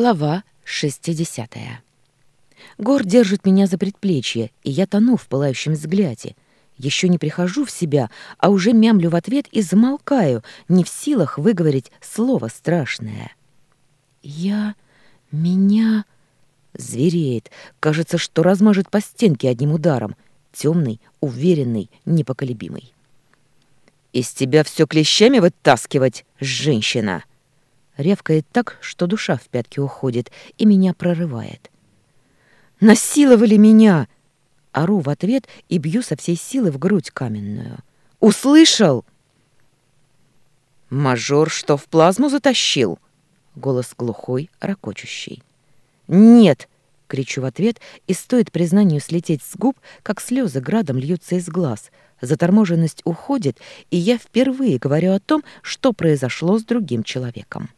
Глава 60. Гор держит меня за предплечье, и я тону в пылающем взгляде. Еще не прихожу в себя, а уже мямлю в ответ и замолкаю, не в силах выговорить слово страшное. «Я... меня...» Звереет. Кажется, что размажет по стенке одним ударом. Темный, уверенный, непоколебимый. «Из тебя все клещами вытаскивать, женщина!» Ревкает так, что душа в пятки уходит и меня прорывает. «Насиловали меня!» Ору в ответ и бью со всей силы в грудь каменную. «Услышал!» «Мажор что, в плазму затащил?» Голос глухой, ракочущий. «Нет!» — кричу в ответ, и стоит признанию слететь с губ, как слезы градом льются из глаз. Заторможенность уходит, и я впервые говорю о том, что произошло с другим человеком.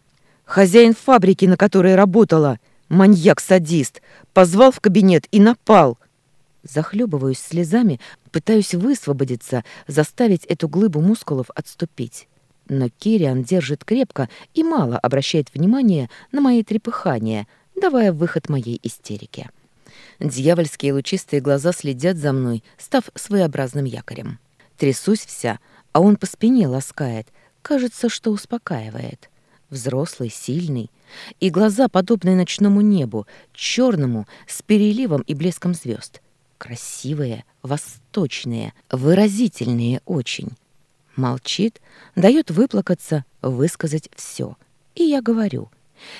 Хозяин фабрики, на которой работала, маньяк-садист, позвал в кабинет и напал. Захлебываюсь слезами, пытаюсь высвободиться, заставить эту глыбу мускулов отступить. Но Кириан держит крепко и мало обращает внимания на мои трепыхания, давая выход моей истерике. Дьявольские лучистые глаза следят за мной, став своеобразным якорем. Трясусь вся, а он по спине ласкает, кажется, что успокаивает взрослый, сильный, и глаза, подобные ночному небу, черному, с переливом и блеском звезд. Красивые, восточные, выразительные очень. Молчит, дает выплакаться, высказать все. И я говорю.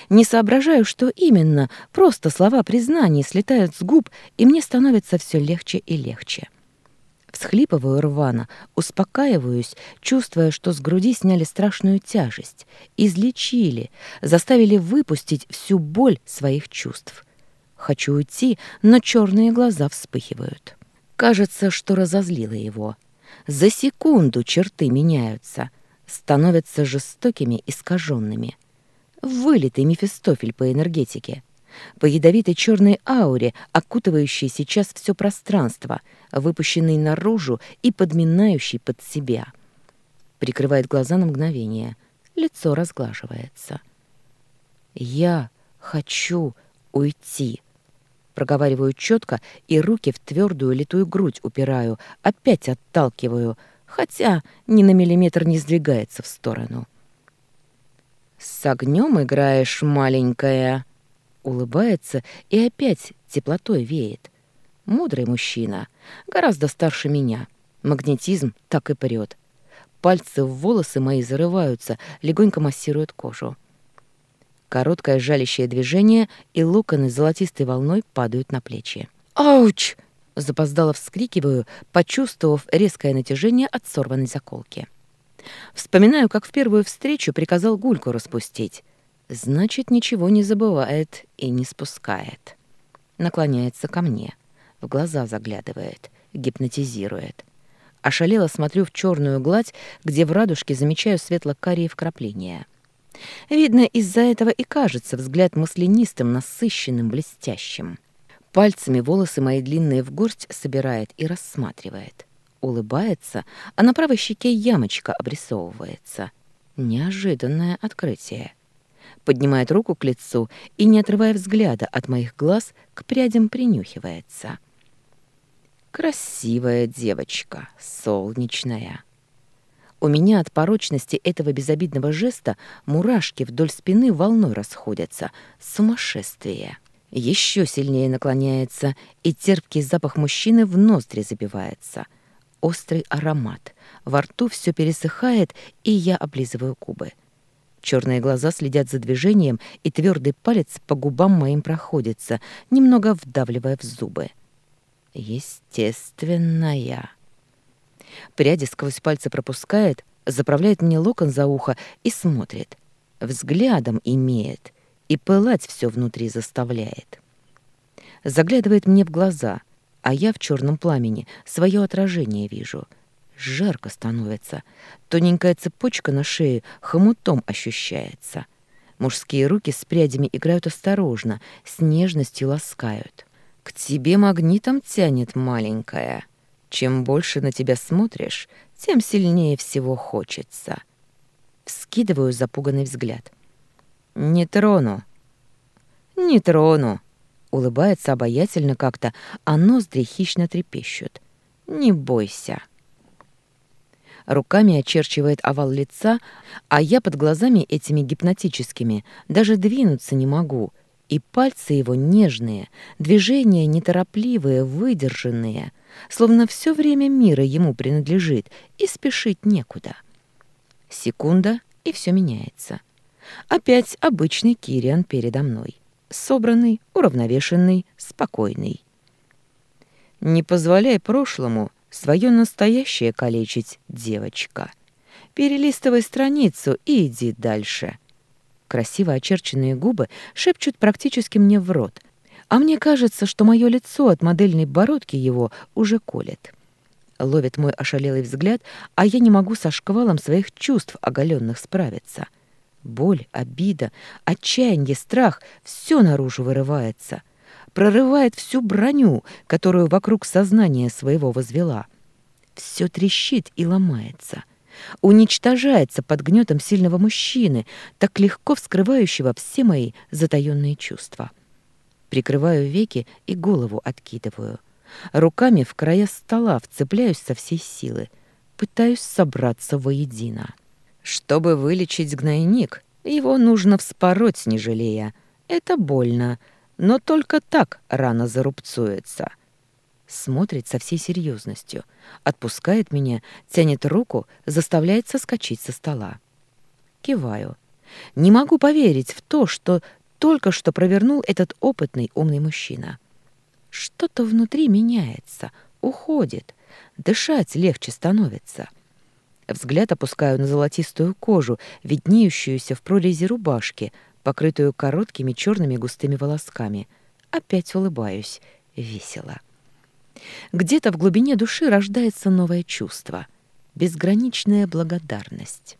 Не соображаю, что именно, просто слова признания слетают с губ, и мне становится все легче и легче. Всхлипываю рвано, успокаиваюсь, чувствуя, что с груди сняли страшную тяжесть, излечили, заставили выпустить всю боль своих чувств. Хочу уйти, но черные глаза вспыхивают. Кажется, что разозлило его. За секунду черты меняются, становятся жестокими, искаженными. Вылитый Мефистофель по энергетике — по ядовитой черной ауре, окутывающей сейчас все пространство, выпущенной наружу и подминающей под себя. Прикрывает глаза на мгновение, лицо разглаживается. «Я хочу уйти», проговариваю четко и руки в твердую литую грудь упираю, опять отталкиваю, хотя ни на миллиметр не сдвигается в сторону. «С огнем играешь, маленькая?» Улыбается и опять теплотой веет. Мудрый мужчина, гораздо старше меня. Магнетизм так и прет. Пальцы в волосы мои зарываются, легонько массируют кожу. Короткое жалящее движение, и локоны золотистой волной падают на плечи. «Ауч!» — запоздало вскрикиваю, почувствовав резкое натяжение от сорванной заколки. Вспоминаю, как в первую встречу приказал гульку распустить. Значит, ничего не забывает и не спускает. Наклоняется ко мне, в глаза заглядывает, гипнотизирует. Ошалело смотрю в черную гладь, где в радужке замечаю светло-карие вкрапления. Видно, из-за этого и кажется взгляд маслянистым, насыщенным, блестящим. Пальцами волосы мои длинные в горсть собирает и рассматривает. Улыбается, а на правой щеке ямочка обрисовывается. Неожиданное открытие поднимает руку к лицу и, не отрывая взгляда от моих глаз, к прядям принюхивается. Красивая девочка, солнечная. У меня от порочности этого безобидного жеста мурашки вдоль спины волной расходятся. Сумасшествие. Еще сильнее наклоняется, и терпкий запах мужчины в ноздри забивается. Острый аромат. Во рту все пересыхает, и я облизываю губы. Черные глаза следят за движением, и твердый палец по губам моим проходится, немного вдавливая в зубы. Естественная. Пряди сквозь пальцы пропускает, заправляет мне локон за ухо и смотрит. Взглядом имеет, и пылать все внутри заставляет. Заглядывает мне в глаза, а я в черном пламени свое отражение вижу — Жарко становится. Тоненькая цепочка на шее хомутом ощущается. Мужские руки с прядями играют осторожно, с нежностью ласкают. «К тебе магнитом тянет, маленькая. Чем больше на тебя смотришь, тем сильнее всего хочется». Вскидываю запуганный взгляд. «Не трону». «Не трону», — улыбается обаятельно как-то, а ноздри хищно трепещут. «Не бойся». Руками очерчивает овал лица, а я под глазами этими гипнотическими даже двинуться не могу, и пальцы его нежные, движения неторопливые, выдержанные, словно все время мира ему принадлежит, и спешить некуда. Секунда, и все меняется. Опять обычный Кириан передо мной. Собранный, уравновешенный, спокойный. Не позволяй прошлому свое настоящее калечить, девочка. Перелистывай страницу и иди дальше. Красиво очерченные губы шепчут практически мне в рот, а мне кажется, что мое лицо от модельной бородки его уже колет. Ловит мой ошалелый взгляд, а я не могу со шквалом своих чувств оголенных справиться — Боль, обида, отчаяние, страх — все наружу вырывается. Прорывает всю броню, которую вокруг сознания своего возвела. Все трещит и ломается. Уничтожается под гнетом сильного мужчины, так легко вскрывающего все мои затаенные чувства. Прикрываю веки и голову откидываю. Руками в края стола вцепляюсь со всей силы. Пытаюсь собраться воедино. Чтобы вылечить гнойник, его нужно вспороть, не жалея. Это больно, но только так рана зарубцуется. Смотрит со всей серьезностью, отпускает меня, тянет руку, заставляет соскочить со стола. Киваю. Не могу поверить в то, что только что провернул этот опытный умный мужчина. Что-то внутри меняется, уходит, дышать легче становится. — Взгляд опускаю на золотистую кожу, виднеющуюся в прорези рубашки, покрытую короткими черными густыми волосками. Опять улыбаюсь. Весело. Где-то в глубине души рождается новое чувство. Безграничная благодарность.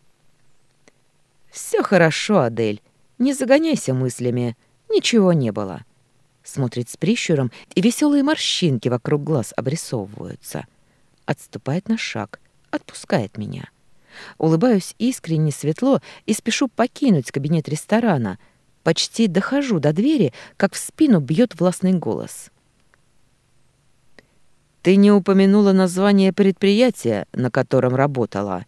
«Все хорошо, Адель. Не загоняйся мыслями. Ничего не было». Смотрит с прищуром, и веселые морщинки вокруг глаз обрисовываются. Отступает на шаг, отпускает меня. Улыбаюсь искренне светло и спешу покинуть кабинет ресторана. Почти дохожу до двери, как в спину бьет властный голос. «Ты не упомянула название предприятия, на котором работала?»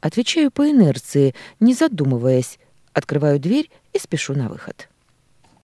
Отвечаю по инерции, не задумываясь, открываю дверь и спешу на выход.